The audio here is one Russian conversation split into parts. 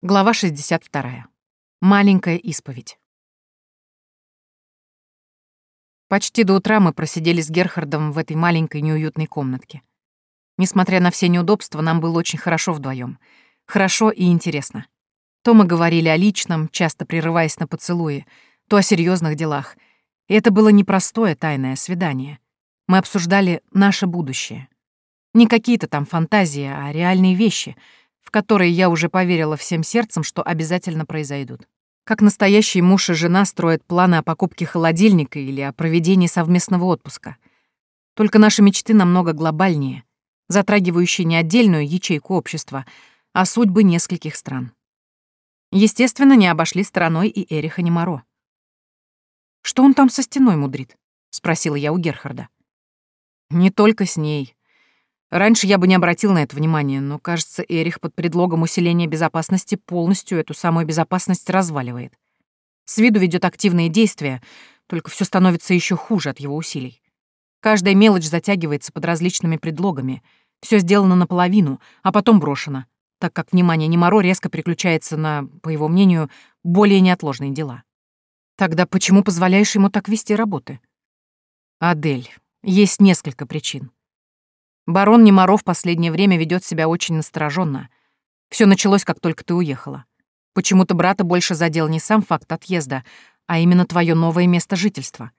Глава 62. Маленькая исповедь. Почти до утра мы просидели с Герхардом в этой маленькой неуютной комнатке. Несмотря на все неудобства, нам было очень хорошо вдвоем. Хорошо и интересно. То мы говорили о личном, часто прерываясь на поцелуи, то о серьезных делах. И это было непростое тайное свидание. Мы обсуждали наше будущее. Не какие-то там фантазии, а реальные вещи — в которые я уже поверила всем сердцем, что обязательно произойдут. Как настоящий муж и жена строят планы о покупке холодильника или о проведении совместного отпуска. Только наши мечты намного глобальнее, затрагивающие не отдельную ячейку общества, а судьбы нескольких стран. Естественно, не обошли стороной и Эриха Немаро. «Что он там со стеной мудрит?» — спросила я у Герхарда. «Не только с ней», Раньше я бы не обратил на это внимания, но, кажется, Эрих под предлогом усиления безопасности полностью эту самую безопасность разваливает. С виду ведет активные действия, только все становится еще хуже от его усилий. Каждая мелочь затягивается под различными предлогами. Все сделано наполовину, а потом брошено, так как внимание Немаро резко переключается на, по его мнению, более неотложные дела. Тогда почему позволяешь ему так вести работы? Адель, есть несколько причин. Барон Немаров последнее время ведет себя очень настороженно. Все началось, как только ты уехала. Почему-то брата больше задел не сам факт отъезда, а именно твое новое место жительства.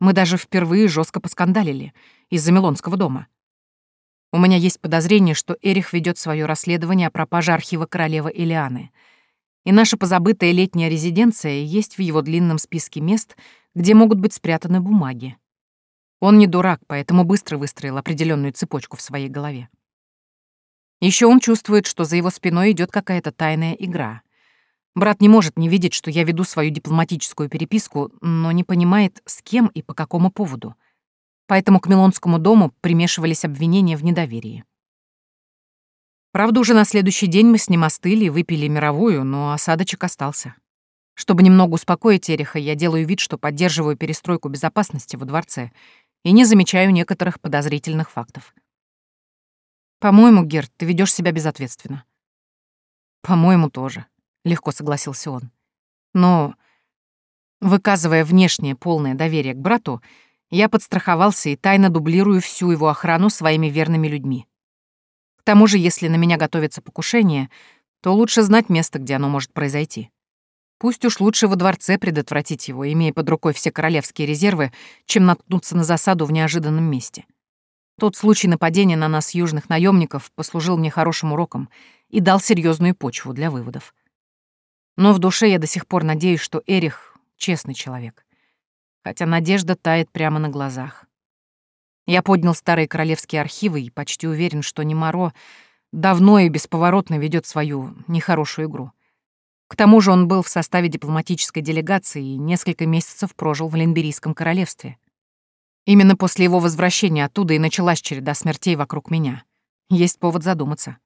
Мы даже впервые жестко поскандалили из-за Милонского дома. У меня есть подозрение, что Эрих ведет свое расследование о пропаже архива королевы Илианы. И наша позабытая летняя резиденция есть в его длинном списке мест, где могут быть спрятаны бумаги. Он не дурак, поэтому быстро выстроил определенную цепочку в своей голове. Еще он чувствует, что за его спиной идет какая-то тайная игра. Брат не может не видеть, что я веду свою дипломатическую переписку, но не понимает, с кем и по какому поводу. Поэтому к Милонскому дому примешивались обвинения в недоверии. Правда, уже на следующий день мы с ним остыли и выпили мировую, но осадочек остался. Чтобы немного успокоить Эриха, я делаю вид, что поддерживаю перестройку безопасности во дворце и не замечаю некоторых подозрительных фактов. «По-моему, Герт, ты ведешь себя безответственно». «По-моему, тоже», — легко согласился он. «Но, выказывая внешнее полное доверие к брату, я подстраховался и тайно дублирую всю его охрану своими верными людьми. К тому же, если на меня готовится покушение, то лучше знать место, где оно может произойти. Пусть уж лучше во дворце предотвратить его, имея под рукой все королевские резервы, чем наткнуться на засаду в неожиданном месте. Тот случай нападения на нас южных наемников послужил мне хорошим уроком и дал серьезную почву для выводов. Но в душе я до сих пор надеюсь, что Эрих — честный человек. Хотя надежда тает прямо на глазах. Я поднял старые королевские архивы и почти уверен, что Немаро давно и бесповоротно ведет свою нехорошую игру — к тому же он был в составе дипломатической делегации и несколько месяцев прожил в Ленберийском королевстве. Именно после его возвращения оттуда и началась череда смертей вокруг меня. Есть повод задуматься.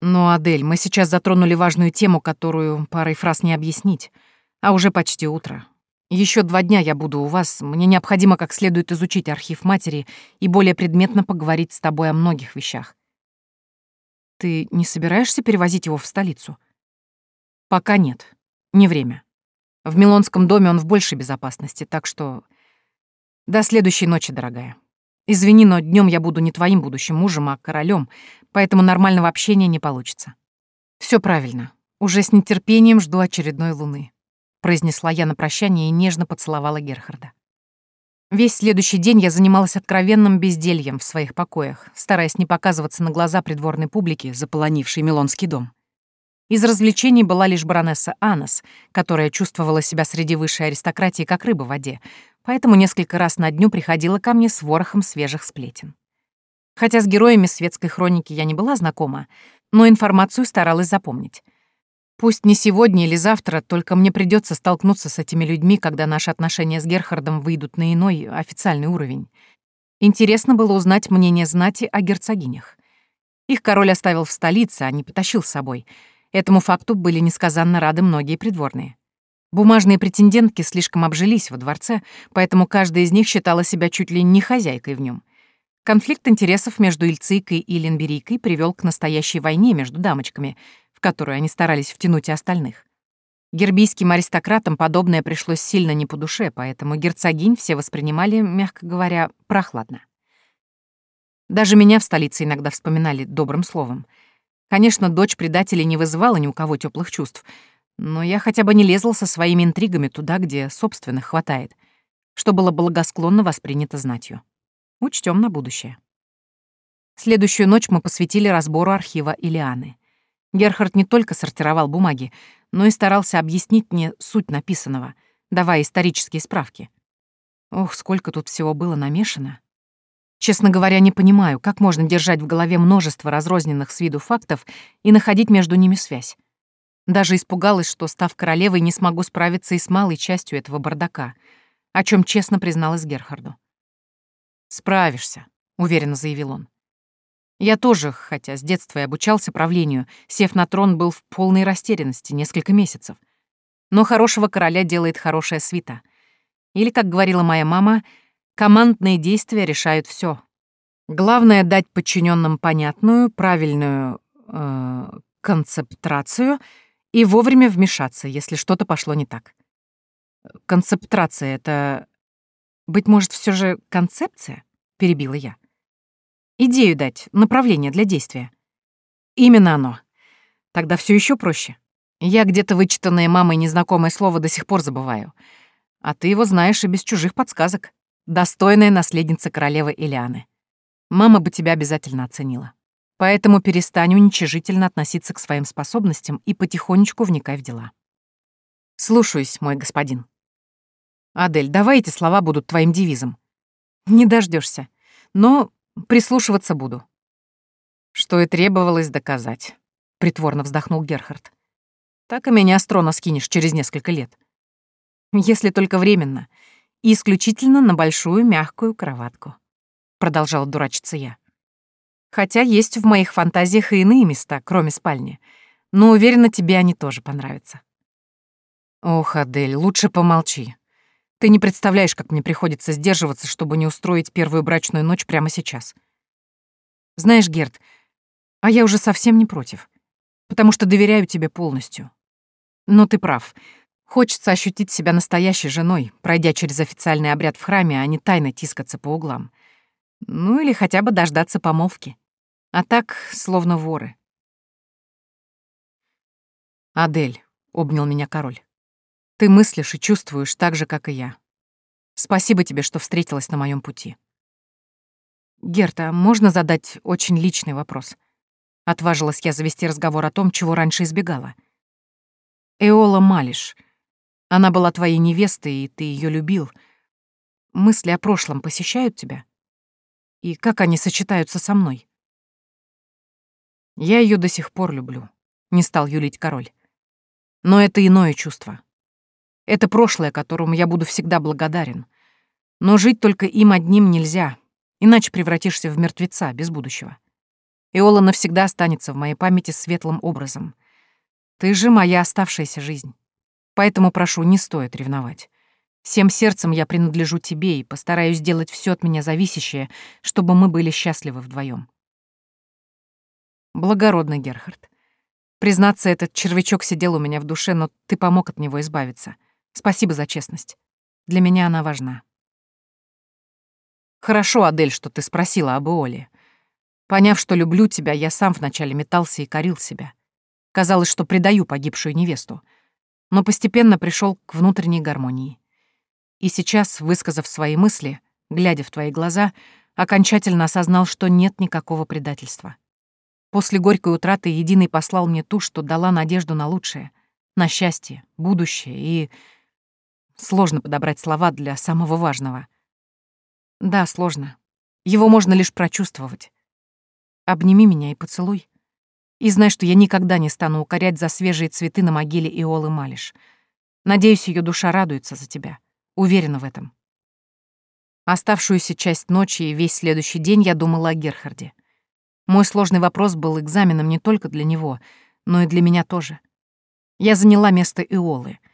Но, Адель, мы сейчас затронули важную тему, которую парой фраз не объяснить. А уже почти утро. Еще два дня я буду у вас. Мне необходимо как следует изучить архив матери и более предметно поговорить с тобой о многих вещах. Ты не собираешься перевозить его в столицу? Пока нет. Не время. В Милонском доме он в большей безопасности, так что... До следующей ночи, дорогая. Извини, но днем я буду не твоим будущим мужем, а королем, поэтому нормального общения не получится. Все правильно. Уже с нетерпением жду очередной луны», — произнесла я на прощание и нежно поцеловала Герхарда. Весь следующий день я занималась откровенным бездельем в своих покоях, стараясь не показываться на глаза придворной публики, заполонившей Милонский дом. Из развлечений была лишь баронесса Анас, которая чувствовала себя среди высшей аристократии как рыба в воде, поэтому несколько раз на дню приходила ко мне с ворохом свежих сплетен. Хотя с героями светской хроники я не была знакома, но информацию старалась запомнить. Пусть не сегодня или завтра, только мне придется столкнуться с этими людьми, когда наши отношения с Герхардом выйдут на иной, официальный уровень. Интересно было узнать мнение знати о герцогинях. Их король оставил в столице, а не потащил с собой — Этому факту были несказанно рады многие придворные. Бумажные претендентки слишком обжились во дворце, поэтому каждая из них считала себя чуть ли не хозяйкой в нем. Конфликт интересов между Ильцикой и Ленберийкой привел к настоящей войне между дамочками, в которую они старались втянуть и остальных. Гербийским аристократам подобное пришлось сильно не по душе, поэтому герцогинь все воспринимали, мягко говоря, прохладно. Даже меня в столице иногда вспоминали добрым словом. Конечно, дочь предателей не вызывала ни у кого теплых чувств, но я хотя бы не лезла со своими интригами туда, где собственных хватает, что было благосклонно воспринято знатью. Учтем на будущее. Следующую ночь мы посвятили разбору архива Илианы. Герхард не только сортировал бумаги, но и старался объяснить мне суть написанного, давая исторические справки. Ох, сколько тут всего было намешано. Честно говоря, не понимаю, как можно держать в голове множество разрозненных с виду фактов и находить между ними связь. Даже испугалась, что, став королевой, не смогу справиться и с малой частью этого бардака, о чем честно призналась Герхарду. «Справишься», — уверенно заявил он. Я тоже, хотя с детства и обучался правлению, сев на трон, был в полной растерянности несколько месяцев. Но хорошего короля делает хорошая свита. Или, как говорила моя мама, командные действия решают все. Главное — дать подчиненным понятную, правильную э, концептрацию и вовремя вмешаться, если что-то пошло не так. Концептрация — это... Быть может, все же концепция? — перебила я. Идею дать, направление для действия. Именно оно. Тогда все еще проще. Я где-то вычитанное мамой незнакомое слово до сих пор забываю. А ты его знаешь и без чужих подсказок. Достойная наследница королевы Илианы. Мама бы тебя обязательно оценила. Поэтому перестань уничижительно относиться к своим способностям и потихонечку вникай в дела. Слушаюсь, мой господин. Адель, давай эти слова будут твоим девизом. Не дождешься. Но Прислушиваться буду. Что и требовалось доказать. Притворно вздохнул Герхард. Так и меня с трона скинешь через несколько лет. Если только временно. И исключительно на большую мягкую кроватку. Продолжала дурачиться я. Хотя есть в моих фантазиях и иные места, кроме спальни. Но уверена, тебе они тоже понравятся. Ох, Адель, лучше помолчи. Ты не представляешь, как мне приходится сдерживаться, чтобы не устроить первую брачную ночь прямо сейчас. Знаешь, Герд, а я уже совсем не против, потому что доверяю тебе полностью. Но ты прав. Хочется ощутить себя настоящей женой, пройдя через официальный обряд в храме, а не тайно тискаться по углам. Ну или хотя бы дождаться помолвки. А так, словно воры. «Адель», — обнял меня король. Ты мыслишь и чувствуешь так же, как и я. Спасибо тебе, что встретилась на моем пути. Герта, можно задать очень личный вопрос? Отважилась я завести разговор о том, чего раньше избегала. Эола Малиш. Она была твоей невестой, и ты ее любил. Мысли о прошлом посещают тебя? И как они сочетаются со мной? Я ее до сих пор люблю, не стал юлить король. Но это иное чувство. Это прошлое, которому я буду всегда благодарен. Но жить только им одним нельзя, иначе превратишься в мертвеца без будущего. Иола навсегда останется в моей памяти светлым образом. Ты же моя оставшаяся жизнь. Поэтому прошу, не стоит ревновать. Всем сердцем я принадлежу тебе и постараюсь сделать все от меня зависящее, чтобы мы были счастливы вдвоем. Благородный Герхард. Признаться, этот червячок сидел у меня в душе, но ты помог от него избавиться — Спасибо за честность. Для меня она важна. Хорошо, Адель, что ты спросила об Иоле. Поняв, что люблю тебя, я сам вначале метался и корил себя. Казалось, что предаю погибшую невесту, но постепенно пришел к внутренней гармонии. И сейчас, высказав свои мысли, глядя в твои глаза, окончательно осознал, что нет никакого предательства. После горькой утраты Единый послал мне ту, что дала надежду на лучшее, на счастье, будущее и Сложно подобрать слова для самого важного. Да, сложно. Его можно лишь прочувствовать. Обними меня и поцелуй. И знай, что я никогда не стану укорять за свежие цветы на могиле Иолы Малиш. Надеюсь, ее душа радуется за тебя. Уверена в этом. Оставшуюся часть ночи и весь следующий день я думала о Герхарде. Мой сложный вопрос был экзаменом не только для него, но и для меня тоже. Я заняла место Иолы —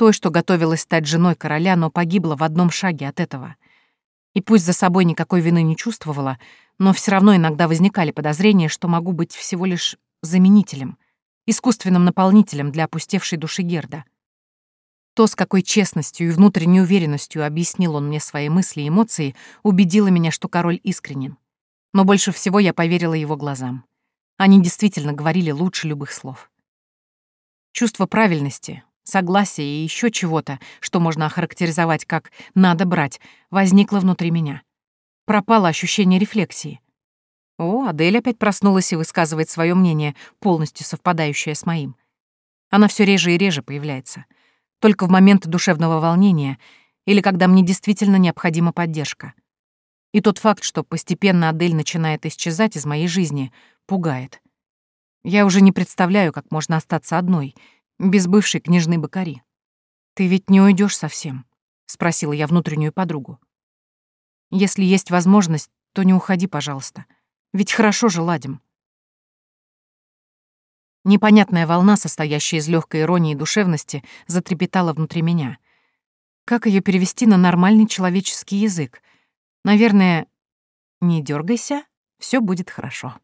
той, что готовилась стать женой короля, но погибла в одном шаге от этого. И пусть за собой никакой вины не чувствовала, но все равно иногда возникали подозрения, что могу быть всего лишь заменителем, искусственным наполнителем для опустевшей души Герда. То, с какой честностью и внутренней уверенностью объяснил он мне свои мысли и эмоции, убедило меня, что король искренен. Но больше всего я поверила его глазам. Они действительно говорили лучше любых слов. Чувство правильности, согласия и еще чего-то, что можно охарактеризовать как «надо брать», возникло внутри меня. Пропало ощущение рефлексии. О, Адель опять проснулась и высказывает свое мнение, полностью совпадающее с моим. Она все реже и реже появляется — только в момент душевного волнения или когда мне действительно необходима поддержка. И тот факт, что постепенно Адель начинает исчезать из моей жизни, пугает. Я уже не представляю, как можно остаться одной, без бывшей княжны Бакари. «Ты ведь не уйдешь совсем?» — спросила я внутреннюю подругу. «Если есть возможность, то не уходи, пожалуйста. Ведь хорошо же ладим». Непонятная волна, состоящая из легкой иронии и душевности, затрепетала внутри меня. Как ее перевести на нормальный человеческий язык? Наверное, не дергайся, все будет хорошо.